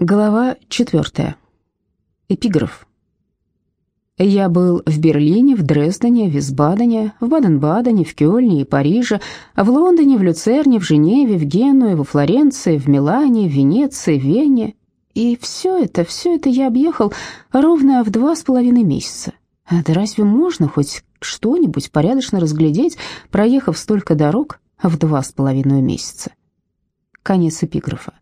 Глава четвертая. Эпиграф. Я был в Берлине, в Дрездене, в Висбадене, в Баден-Бадене, в Кёльне и Париже, в Лондоне, в Люцерне, в Женеве, в Генуе, во Флоренции, в Милане, в Венеции, в Вене. И все это, все это я объехал ровно в два с половиной месяца. Да разве можно хоть что-нибудь порядочно разглядеть, проехав столько дорог в два с половиной месяца? Конец эпиграфа.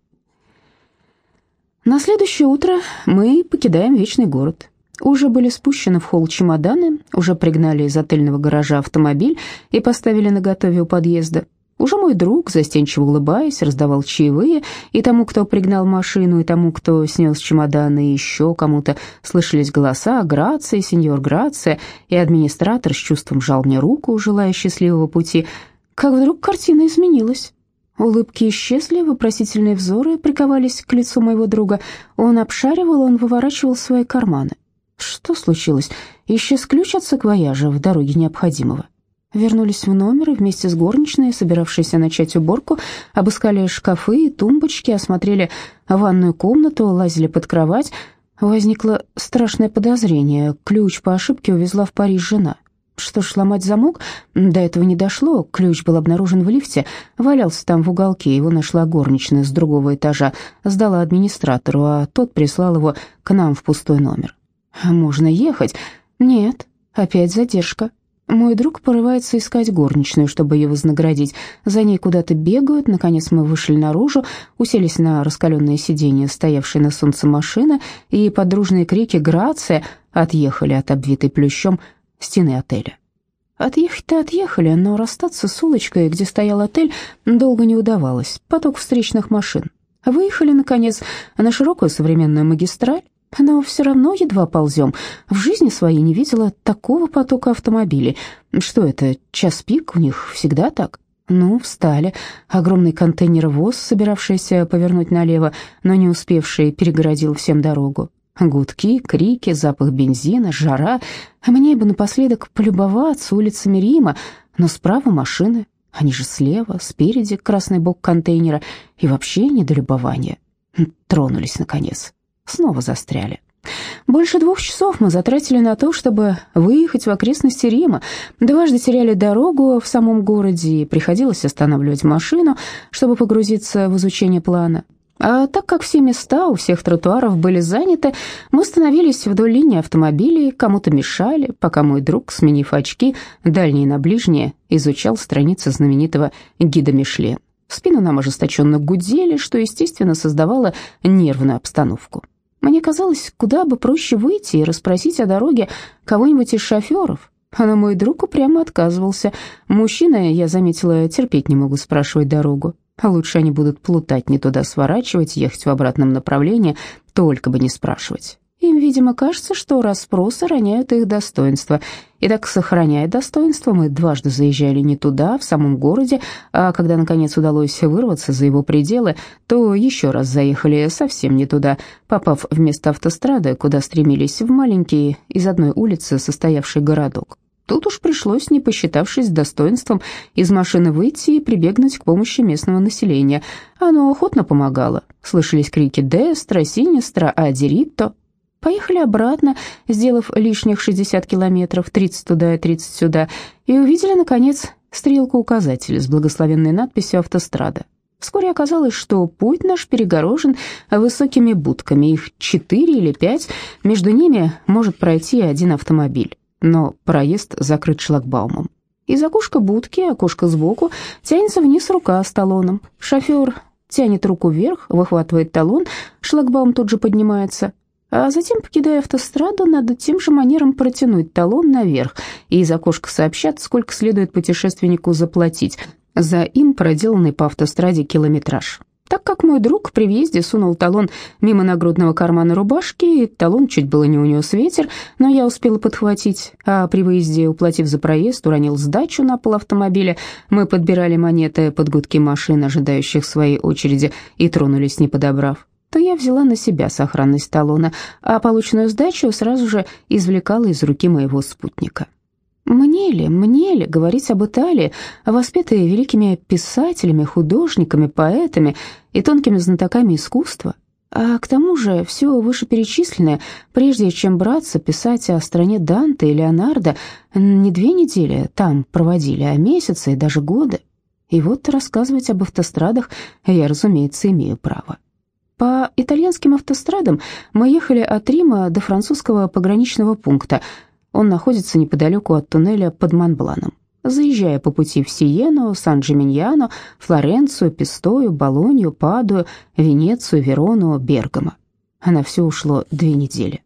На следующее утро мы покидаем Вечный город. Уже были спущены в холл чемоданы, уже пригнали из отельного гаража автомобиль и поставили на готове у подъезда. Уже мой друг, застенчиво улыбаясь, раздавал чаевые, и тому, кто пригнал машину, и тому, кто снес чемоданы, и еще кому-то слышались голоса «Грация, сеньор Грация», и администратор с чувством жал мне руку, желая счастливого пути. Как вдруг картина изменилась. Улыбки исчезли, вопросительные взоры приковались к лицу моего друга. Он обшаривал, он выворачивал свои карманы. Что случилось? Исчез ключ от саквояжа в дороге необходимого. Вернулись в номер и вместе с горничной, собиравшейся начать уборку, обыскали шкафы и тумбочки, осмотрели ванную комнату, лазили под кровать. Возникло страшное подозрение. Ключ по ошибке увезла в Париж жена. Что ж, сломать замок? До этого не дошло. Ключ был обнаружен в лифте, валялся там в уголке. Его нашла горничная с другого этажа, сдала администратору, а тот прислал его к нам в пустой номер. Можно ехать? Нет, опять задержка. Мой друг порывается искать горничную, чтобы ее вознаградить. За ней куда-то бегают. Наконец мы вышли наружу, уселись на раскаленное сиденье, стоявшей на солнце машины, и подружные крики «Грация!» отъехали от обвитой плющом стены отеля. Отъехать-то отъехали, но расстаться с улочкой, где стоял отель, долго не удавалось. Поток встречных машин. Выехали, наконец, на широкую современную магистраль, но все равно едва ползем. В жизни своей не видела такого потока автомобилей. Что это, час пик у них всегда так? Ну, встали. Огромный контейнер ВОЗ, собиравшийся повернуть налево, но не успевший, перегородил всем дорогу. Гудки, крики, запах бензина, жара. А мне бы напоследок полюбоваться улицами Рима, но справа машины. Они же слева, спереди красный бок контейнера. И вообще недолюбование. Тронулись, наконец снова застряли. Больше двух часов мы затратили на то, чтобы выехать в окрестности Рима. Дважды теряли дорогу в самом городе и приходилось останавливать машину, чтобы погрузиться в изучение плана. А так как все места у всех тротуаров были заняты, мы становились вдоль линии автомобилей, кому-то мешали, пока мой друг, сменив очки, дальние на ближние, изучал страницы знаменитого гида Мишлен. В спину нам ожесточенно гудели, что, естественно, создавало нервную обстановку. Мне казалось, куда бы проще выйти и расспросить о дороге кого-нибудь из шоферов. Но мой друг упрямо отказывался. Мужчины, я заметила, терпеть не могут спрашивать дорогу. А лучше они будут плутать, не туда сворачивать, ехать в обратном направлении, только бы не спрашивать. Им, видимо, кажется, что расспросы роняют их достоинство. И так, сохраняя достоинство, мы дважды заезжали не туда, в самом городе, а когда, наконец, удалось вырваться за его пределы, то еще раз заехали совсем не туда, попав вместо автострады, куда стремились, в маленький, из одной улицы состоявший городок. Тут уж пришлось, не посчитавшись достоинством, из машины выйти и прибегнуть к помощи местного населения. Оно охотно помогало. Слышались крики «Дестра», «Синестра», «Адиритто», Поехали обратно, сделав лишних 60 километров, 30 туда и 30 сюда, и увидели, наконец, стрелку указателя с благословенной надписью «Автострада». Вскоре оказалось, что путь наш перегорожен высокими будками, их четыре или пять, между ними может пройти один автомобиль, но проезд закрыт шлагбаумом. Из окошка будки, окошко сбоку, тянется вниз рука с талоном. Шофер тянет руку вверх, выхватывает талон, шлагбаум тут же поднимается, а затем, покидая автостраду, надо тем же манером протянуть талон наверх, и из окошка сообщат, сколько следует путешественнику заплатить за им проделанный по автостраде километраж. Так как мой друг при въезде сунул талон мимо нагрудного кармана рубашки, и талон чуть было не унес ветер, но я успела подхватить, а при выезде, уплатив за проезд, уронил сдачу на пол автомобиля, мы подбирали монеты под гудки машин, ожидающих своей очереди, и тронулись, не подобрав то я взяла на себя сохранность талона, а полученную сдачу сразу же извлекала из руки моего спутника. Мне ли, мне ли говорить об Италии, воспетой великими писателями, художниками, поэтами и тонкими знатоками искусства, А к тому же все вышеперечисленное, прежде чем браться писать о стране Данте и Леонардо, не две недели там проводили, а месяцы и даже годы. И вот рассказывать об автострадах я, разумеется, имею право. По итальянским автострадам мы ехали от Рима до французского пограничного пункта. Он находится неподалеку от туннеля под Монбланом. Заезжая по пути в Сиену, Сан-Джиминьяно, Флоренцию, Пистою, Болонью, Падую, Венецию, Верону, Бергамо. На все ушло две недели.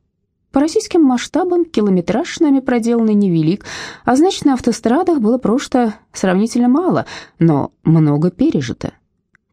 По российским масштабам километраж нами проделанный невелик, а значит, на автострадах было просто сравнительно мало, но много пережито.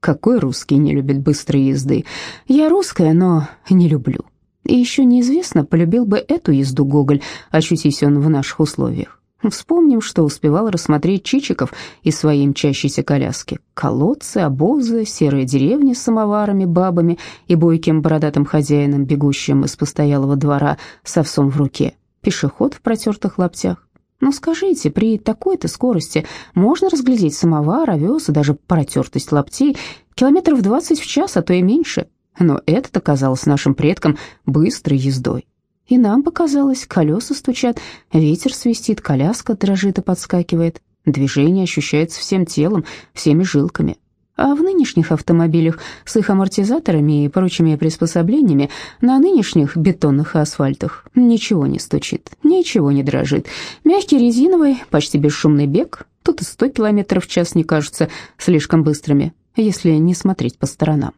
Какой русский не любит быстрой езды? Я русская, но не люблю. И еще неизвестно, полюбил бы эту езду Гоголь, очутись он в наших условиях. Вспомним, что успевал рассмотреть Чичиков из своей мчащейся коляски. Колодцы, обозы, серые деревни с самоварами, бабами и бойким бородатым хозяином, бегущим из постоялого двора с овсом в руке. Пешеход в протертых лаптях. Ну скажите, при такой-то скорости можно разглядеть самовар, овес и даже протертость лаптей километров двадцать в час, а то и меньше. Но это казалось нашим предкам быстрой ездой. И нам показалось, колеса стучат, ветер свистит, коляска дрожит и подскакивает. Движение ощущается всем телом, всеми жилками. А в нынешних автомобилях с их амортизаторами и прочими приспособлениями на нынешних бетонных асфальтах ничего не стучит, ничего не дрожит. Мягкий резиновый, почти бесшумный бег, тут и 100 км в час не кажутся слишком быстрыми, если не смотреть по сторонам.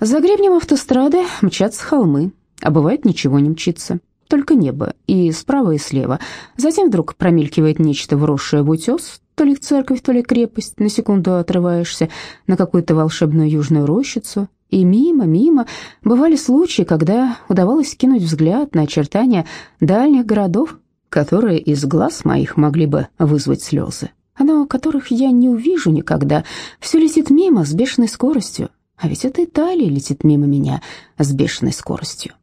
За гребнем автострады мчатся холмы, а бывает ничего не мчится, только небо, и справа, и слева. Затем вдруг промелькивает нечто вросшее в утес, то ли церковь, то ли крепость, на секунду отрываешься на какую-то волшебную южную рощицу, и мимо, мимо бывали случаи, когда удавалось кинуть взгляд на очертания дальних городов, которые из глаз моих могли бы вызвать слезы, но которых я не увижу никогда. Все летит мимо с бешеной скоростью, а ведь это Италия летит мимо меня с бешеной скоростью.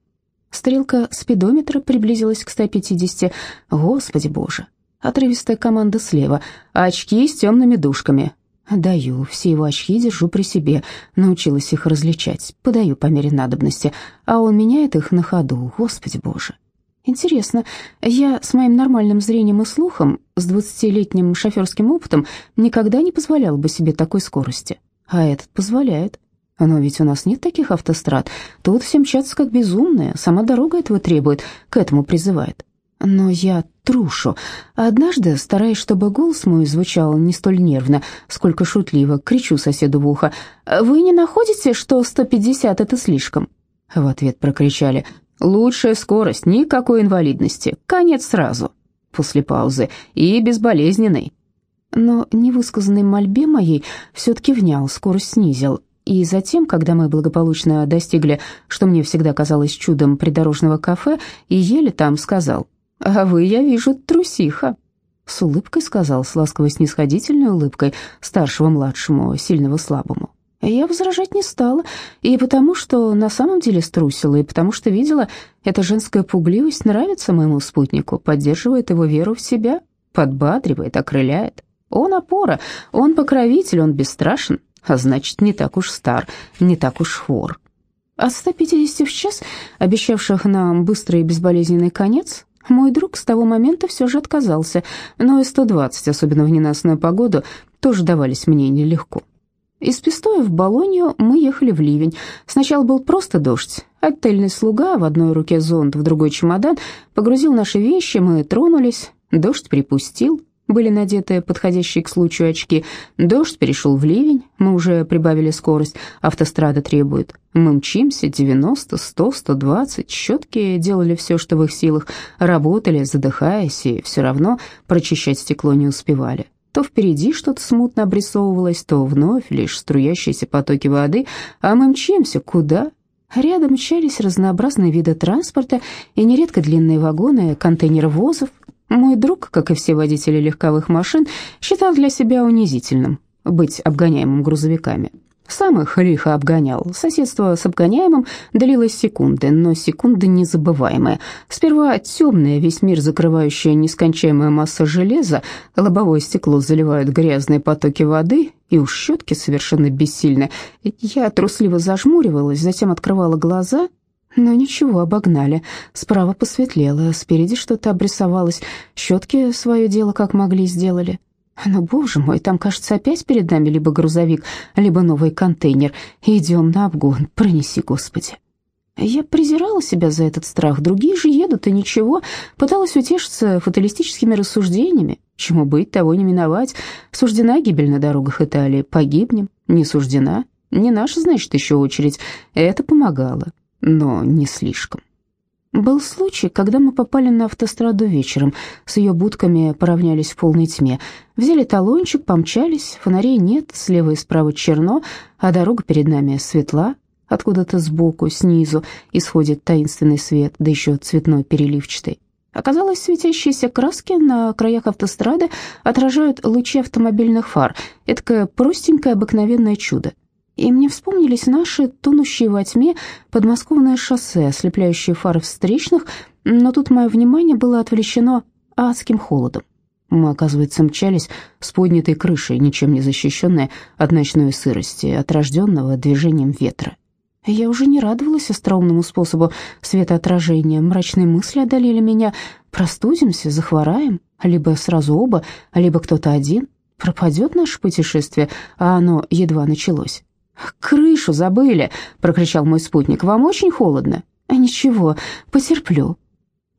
Стрелка спидометра приблизилась к 150. Господи боже. Отрывистая команда слева. Очки с темными дужками. Даю, все его очки держу при себе. Научилась их различать. Подаю по мере надобности. А он меняет их на ходу. Господи боже. Интересно, я с моим нормальным зрением и слухом, с двадцатилетним шоферским опытом, никогда не позволял бы себе такой скорости. А этот позволяет. Но ведь у нас нет таких автострад. Тут все мчатся как безумные, сама дорога этого требует, к этому призывает. Но я трушу. Однажды, стараясь, чтобы голос мой звучал не столь нервно, сколько шутливо, кричу соседу в ухо. «Вы не находите, что 150 — это слишком?» В ответ прокричали. «Лучшая скорость, никакой инвалидности, конец сразу». После паузы. «И безболезненный». Но невысказанной мольбе моей все-таки внял, скорость снизил. И затем, когда мы благополучно достигли, что мне всегда казалось чудом, придорожного кафе, и ели там, сказал, «А вы, я вижу, трусиха». С улыбкой сказал, с ласково-снисходительной улыбкой, старшего-младшему, сильного-слабому. Я возражать не стала, и потому что на самом деле струсила, и потому что видела, эта женская пугливость нравится моему спутнику, поддерживает его веру в себя, подбадривает, окрыляет. Он опора, он покровитель, он бесстрашен, а значит, не так уж стар, не так уж хвор. От 150 в час, обещавших нам быстрый и безболезненный конец, мой друг с того момента все же отказался, но и 120, особенно в ненастную погоду, тоже давались мне нелегко. Из Пистоя в Болонью мы ехали в ливень. Сначала был просто дождь. Отельный слуга, в одной руке зонт, в другой чемодан, погрузил наши вещи, мы тронулись. Дождь припустил, были надеты подходящие к случаю очки. Дождь перешел в ливень, мы уже прибавили скорость, автострада требует. Мы мчимся 90, 100, 120, щетки делали все, что в их силах, работали, задыхаясь, и все равно прочищать стекло не успевали. То впереди что-то смутно обрисовывалось, то вновь лишь струящиеся потоки воды, а мы мчимся куда? Рядом мчались разнообразные виды транспорта и нередко длинные вагоны контейнеровозов, мой друг, как и все водители легковых машин, считал для себя унизительным быть обгоняемым грузовиками. Сам их лихо обгонял. Соседство с обгоняемым длилось секунды, но секунды незабываемые. Сперва темная, весь мир закрывающая нескончаемая масса железа, лобовое стекло заливают грязные потоки воды, и уж щетки совершенно бессильны. Я трусливо зажмуривалась, затем открывала глаза, но ничего, обогнали. Справа посветлело, спереди что-то обрисовалось. Щетки свое дело как могли сделали. Но, боже мой, там, кажется, опять перед нами либо грузовик, либо новый контейнер. Идем на обгон, пронеси, Господи. Я презирала себя за этот страх, другие же едут, и ничего. Пыталась утешиться фаталистическими рассуждениями. Чему быть, того не миновать. Суждена гибель на дорогах Италии, погибнем. Не суждена. Не наша, значит, еще очередь. Это помогало, но не слишком. Был случай, когда мы попали на автостраду вечером. С ее будками поравнялись в полной тьме. Взяли талончик, помчались, фонарей нет, слева и справа черно, а дорога перед нами светла. Откуда-то сбоку, снизу исходит таинственный свет, да еще цветной переливчатый. Оказалось, светящиеся краски на краях автострады отражают лучи автомобильных фар. Это простенькое обыкновенное чудо. И мне вспомнились наши, тонущие во тьме, подмосковное шоссе, ослепляющие фары встречных, но тут мое внимание было отвлечено адским холодом. Мы, оказывается, мчались с поднятой крышей, ничем не защищенной от ночной сырости, от рожденного движением ветра. Я уже не радовалась остроумному способу светоотражения. Мрачные мысли одолели меня. Простудимся, захвораем, либо сразу оба, либо кто-то один. Пропадет наше путешествие, а оно едва началось. «Крышу забыли!» — прокричал мой спутник. «Вам очень холодно?» «А «Ничего, потерплю».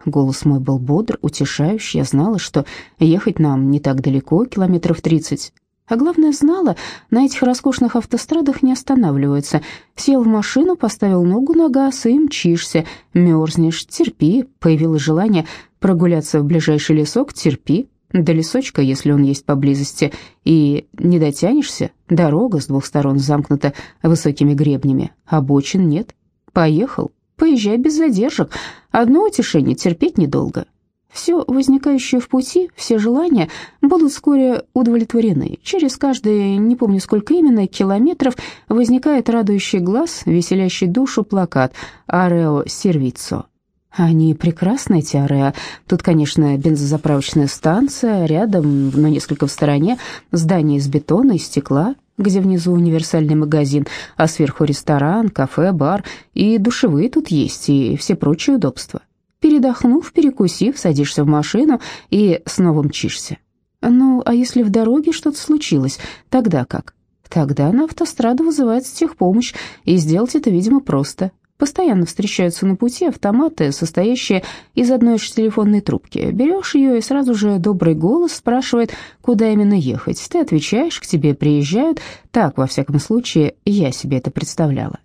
Голос мой был бодр, утешающий. Я знала, что ехать нам не так далеко, километров тридцать. А главное, знала, на этих роскошных автострадах не останавливаются. Сел в машину, поставил ногу на газ и мчишься. Мерзнешь, терпи. Появилось желание прогуляться в ближайший лесок, терпи. До лесочка, если он есть поблизости, и не дотянешься, дорога с двух сторон замкнута высокими гребнями, обочин нет. Поехал, поезжай без задержек. Одно утешение терпеть недолго. Все возникающее в пути, все желания будут вскоре удовлетворены. Через каждые, не помню сколько именно, километров возникает радующий глаз, веселящий душу плакат «Арео сервицо». Они прекрасные, эти ареа. Тут, конечно, бензозаправочная станция, рядом, но несколько в стороне, здание из бетона и стекла, где внизу универсальный магазин, а сверху ресторан, кафе, бар, и душевые тут есть, и все прочие удобства. Передохнув, перекусив, садишься в машину и снова мчишься. Ну, а если в дороге что-то случилось, тогда как? Тогда на автостраду вызывается техпомощь, и сделать это, видимо, просто. Постоянно встречаются на пути автоматы, состоящие из одной же телефонной трубки. Берешь ее, и сразу же добрый голос спрашивает, куда именно ехать. Ты отвечаешь, к тебе приезжают. Так, во всяком случае, я себе это представляла.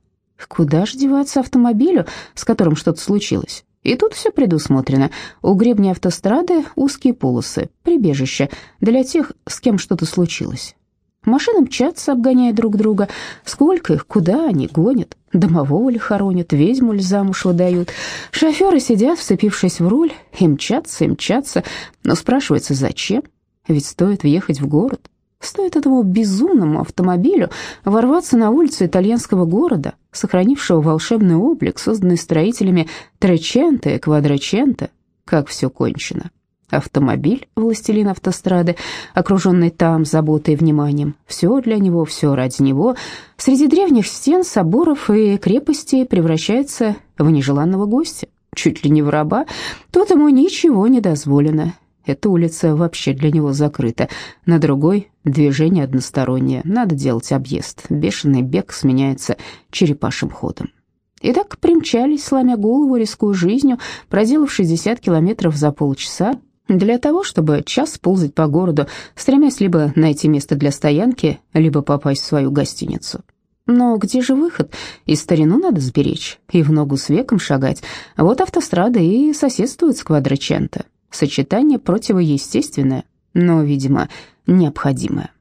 Куда же деваться автомобилю, с которым что-то случилось? И тут все предусмотрено. У гребня автострады узкие полосы, прибежище для тех, с кем что-то случилось. Машины мчатся, обгоняя друг друга. Сколько их, куда они гонят? Домового ли хоронят, ведьму ли замуж выдают? Шоферы сидят, вцепившись в руль, и мчатся, и мчатся. Но спрашивается, зачем? Ведь стоит въехать в город. Стоит этому безумному автомобилю ворваться на улицу итальянского города, сохранившего волшебный облик, созданный строителями Треченто и Квадраченто, как все кончено. Автомобиль, властелин автострады, окруженный там заботой и вниманием. Все для него, все ради него. Среди древних стен, соборов и крепостей превращается в нежеланного гостя, чуть ли не в раба. Тут ему ничего не дозволено. Эта улица вообще для него закрыта. На другой движение одностороннее. Надо делать объезд. Бешеный бег сменяется черепашим ходом. Итак, примчались, сломя голову, рискуя жизнью, проделав 60 километров за полчаса, для того, чтобы час ползать по городу, стремясь либо найти место для стоянки, либо попасть в свою гостиницу. Но где же выход? И старину надо сберечь, и в ногу с веком шагать. Вот автострада и соседствует с Квадраченто. Сочетание противоестественное, но, видимо, необходимое.